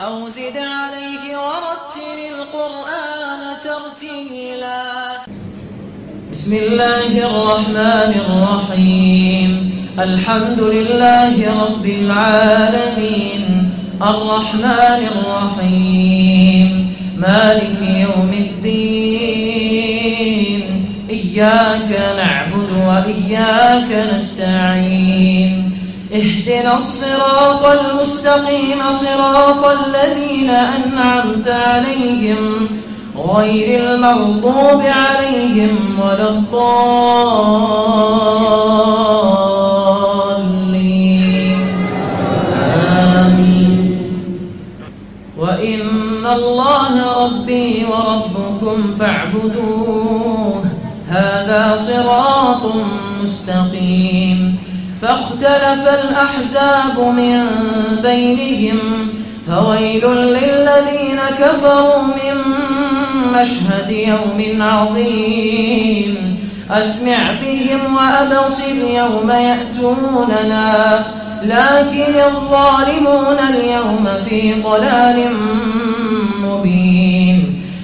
أو زد عليه ورتل القرآن ترتيلا. بسم الله الرحمن الرحيم. الحمد لله رب العالمين. الرحمن الرحيم. مالك يوم الدين. إياك نعبد وإياك نستعين. اهدنا الصراط المستقيم صراط الذين أنعمت عليهم غير المغضوب عليهم ولا الضالين. آمين. وإن الله ربي وربكم فاعبدوه. هذا صراط مستقيم. فاختلف الأحزاب من بينهم فويل للذين كفروا من مشهد يوم عظيم. أسمع فيهم وأبصر يوم يأتوننا لكن الظالمون اليوم في ضلال مبين.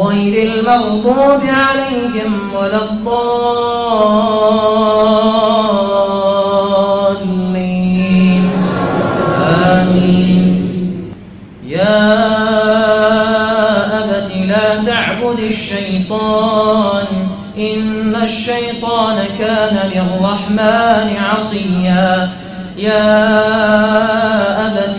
غير المغضوب عليهم ولا الضالين. آمين. يا أبت لا تعبد الشيطان. إن الشيطان كان للرحمن عصيا. يا أبت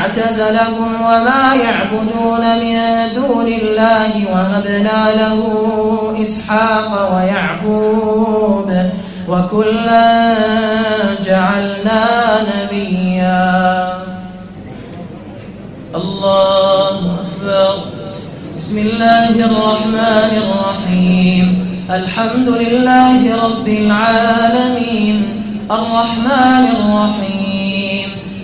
اعتزلهم وما يعبدون من دون الله وهبنا له إسحاق ويعقوب وكلا جعلنا نبيا. الله أكبر. بسم الله الرحمن الرحيم. الحمد لله رب العالمين. الرحمن الرحيم.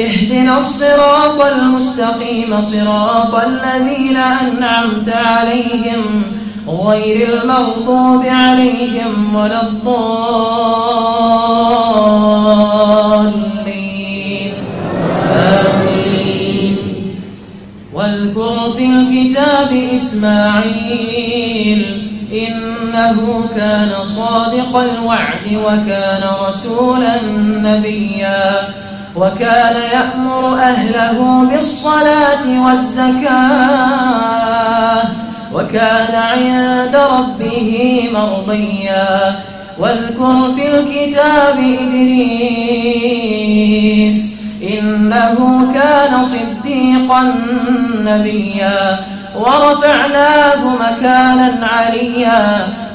اهدنا الصراط المستقيم صراط الذين أنعمت عليهم غير المغضوب عليهم ولا الضالين. آمين. واذكر في الكتاب إسماعيل إنه كان صادق الوعد وكان رسولا نبيا وكان يأمر أهله بالصلاة والزكاة وكان عند ربه مرضيا. واذكر في الكتاب إدريس إنه كان صديقا نبيا. ورفعناه مكانا عليا.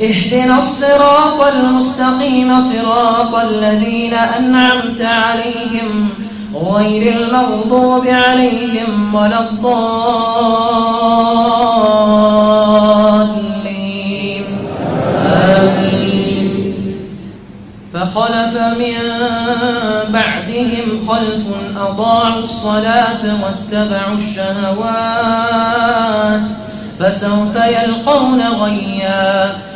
اهدنا الصراط المستقيم صراط الذين أنعمت عليهم غير المغضوب عليهم ولا الضالين. آمين. فخلف من بعدهم خلف أضاعوا الصلاة واتبعوا الشهوات فسوف يلقون غيا.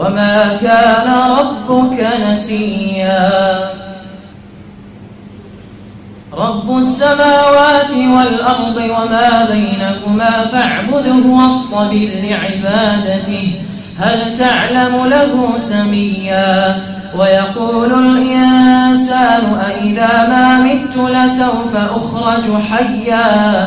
وما كان ربك نسيا. رب السماوات والأرض وما بينهما فاعبده واصطبر لعبادته هل تعلم له سميا؟ ويقول الإنسان أئذا ما مت لسوف أخرج حيا.